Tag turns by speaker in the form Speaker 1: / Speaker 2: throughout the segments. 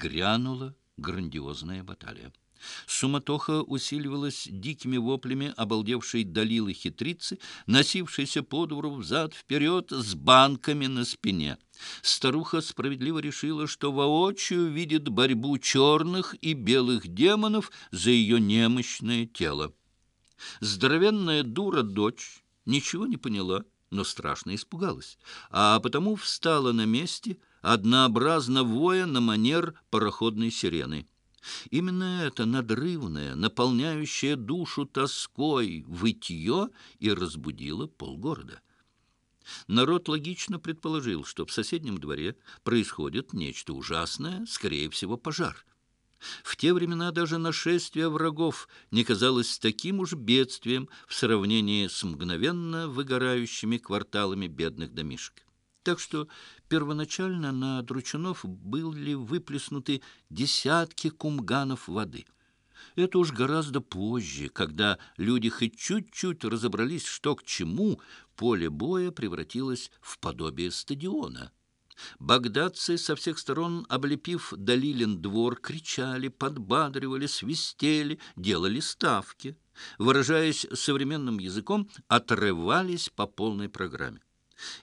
Speaker 1: грянула грандиозная баталия. Суматоха усиливалась дикими воплями обалдевшей Далилы хитрицы, носившейся по двору взад-вперед с банками на спине. Старуха справедливо решила, что воочию видит борьбу черных и белых демонов за ее немощное тело. Здоровенная дура-дочь ничего не поняла, но страшно испугалась, а потому встала на месте, однообразно воя на манер пароходной сирены. Именно это надрывное, наполняющее душу тоской вытье и разбудило полгорода. Народ логично предположил, что в соседнем дворе происходит нечто ужасное, скорее всего, пожар. В те времена даже нашествие врагов не казалось таким уж бедствием в сравнении с мгновенно выгорающими кварталами бедных домишек. Так что первоначально на Дручунов были выплеснуты десятки кумганов воды. Это уж гораздо позже, когда люди хоть чуть-чуть разобрались, что к чему, поле боя превратилось в подобие стадиона. Багдадцы со всех сторон, облепив Далилин двор, кричали, подбадривали, свистели, делали ставки. Выражаясь современным языком, отрывались по полной программе.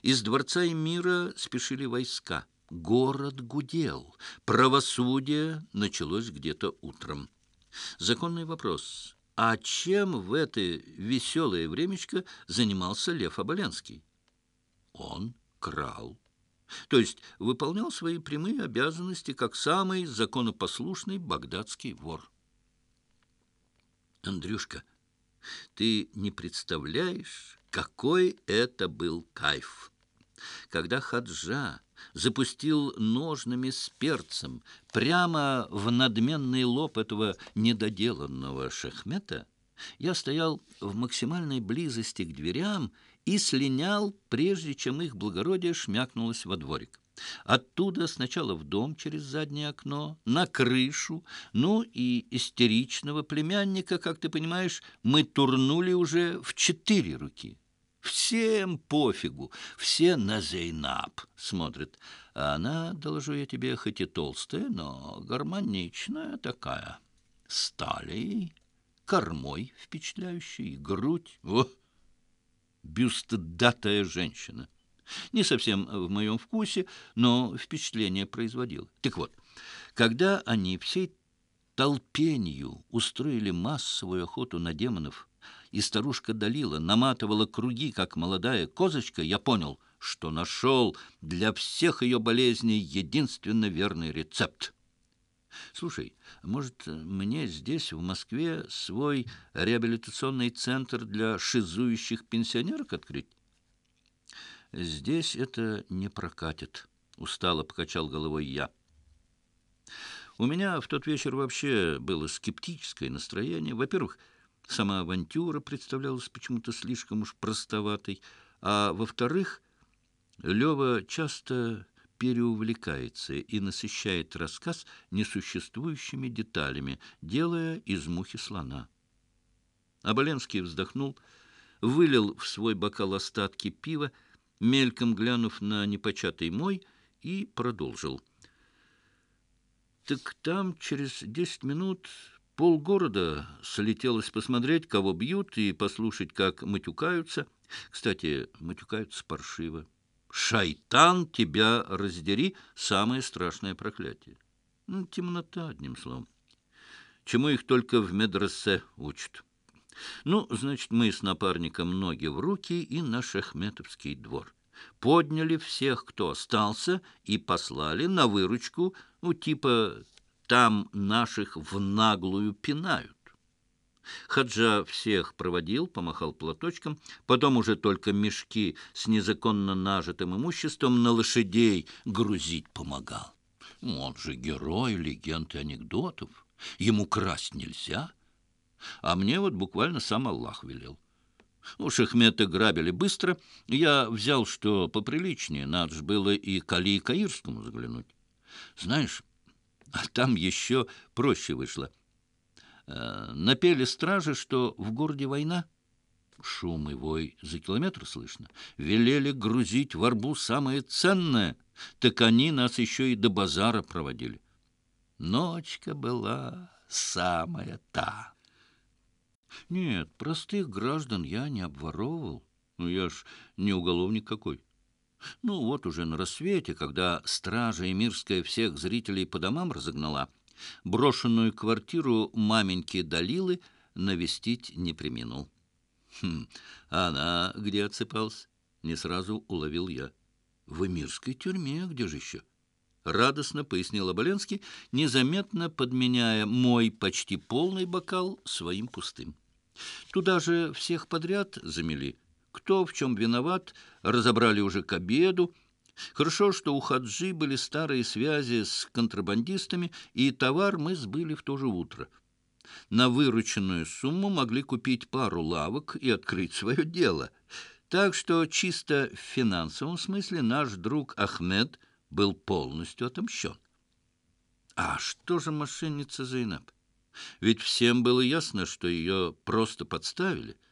Speaker 1: Из дворца и мира спешили войска. Город гудел. Правосудие началось где-то утром. Законный вопрос. А чем в это веселое времечко занимался Лев Оболенский? Он крал. То есть выполнял свои прямые обязанности как самый законопослушный багдадский вор. Андрюшка, ты не представляешь, какой это был кайф! Когда Хаджа запустил ножными с перцем прямо в надменный лоб этого недоделанного шахмета, я стоял в максимальной близости к дверям и слинял, прежде чем их благородие шмякнулось во дворик. Оттуда сначала в дом через заднее окно, на крышу, ну и истеричного племянника, как ты понимаешь, мы турнули уже в четыре руки. Всем пофигу, все на Зейнаб смотрят. А она, доложу я тебе, хоть и толстая, но гармоничная такая. Сталей, кормой впечатляющей, грудь. О, бюстдатая женщина. Не совсем в моем вкусе, но впечатление производил. Так вот, когда они всей толпенью устроили массовую охоту на демонов, и старушка Далила наматывала круги, как молодая козочка, я понял, что нашел для всех ее болезней единственно верный рецепт. Слушай, может, мне здесь, в Москве, свой реабилитационный центр для шизующих пенсионерок открыть? Здесь это не прокатит, устало покачал головой я. У меня в тот вечер вообще было скептическое настроение. Во-первых, сама авантюра представлялась почему-то слишком уж простоватой, а во-вторых, Лева часто переувлекается и насыщает рассказ несуществующими деталями, делая из мухи слона. Оболенский вздохнул, вылил в свой бокал остатки пива, мельком глянув на непочатый мой, и продолжил. «Так там через десять минут полгорода слетелось посмотреть, кого бьют, и послушать, как матюкаются. Кстати, матюкаются паршиво. «Шайтан, тебя раздери!» — самое страшное проклятие. Темнота, одним словом. Чему их только в медресе учат. Ну, значит, мы с напарником ноги в руки и на Шахметовский двор. Подняли всех, кто остался, и послали на выручку, ну, типа там наших в наглую пинают. Хаджа всех проводил, помахал платочком, потом уже только мешки с незаконно нажитым имуществом на лошадей грузить помогал. Он же герой легенд и анекдотов. Ему красть нельзя. А мне вот буквально сам Аллах велел. У Шахмета грабили быстро. Я взял, что поприличнее. Надо же было и Кали и Каирскому заглянуть. Знаешь, а там еще проще вышло. Э, напели стражи, что в городе война. Шум и вой за километр слышно. Велели грузить в арбу самое ценное, так они нас еще и до базара проводили. Ночка была самая та. Нет, простых граждан я не обворовывал. Ну, я ж не уголовник какой. Ну, вот уже на рассвете, когда стража Эмирская всех зрителей по домам разогнала, брошенную квартиру маменьки Далилы навестить не приминул. Хм, а она где отсыпалась? Не сразу уловил я. В Эмирской тюрьме, где же еще? Радостно пояснил Оболенский, незаметно подменяя мой почти полный бокал своим пустым. Туда же всех подряд замели — кто в чем виноват, разобрали уже к обеду. Хорошо, что у Хаджи были старые связи с контрабандистами, и товар мы сбыли в то же утро. На вырученную сумму могли купить пару лавок и открыть свое дело. Так что чисто в финансовом смысле наш друг Ахмед был полностью отомщен. А что же мошенница Зайнаб? Ведь всем было ясно, что ее просто подставили —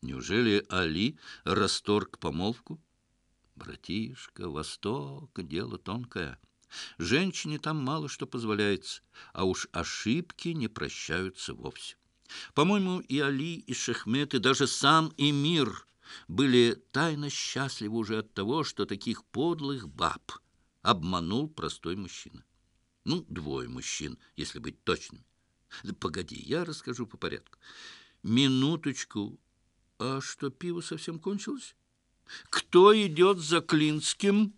Speaker 1: Неужели Али расторг помолвку? Братишка, Восток — дело тонкое. Женщине там мало что позволяется, а уж ошибки не прощаются вовсе. По-моему, и Али, и Шехмет, и даже сам Эмир были тайно счастливы уже от того, что таких подлых баб обманул простой мужчина. Ну, двое мужчин, если быть точным. Да погоди, я расскажу по порядку. Минуточку, а что, пиво совсем кончилось? Кто идет за Клинским?